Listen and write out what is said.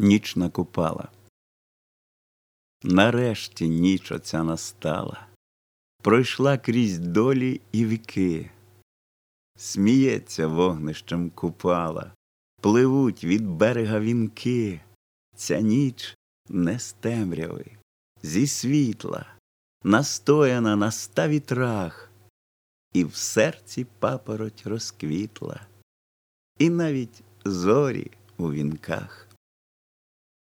ніч накупала. Нарешті ніч оця настала, пройшла крізь долі і віки, сміється вогнищем купала, пливуть від берега вінки. Ця ніч не з темряви, зі світла, настояна на ста вітрах, і в серці папороть розквітла, і навіть зорі у вінках.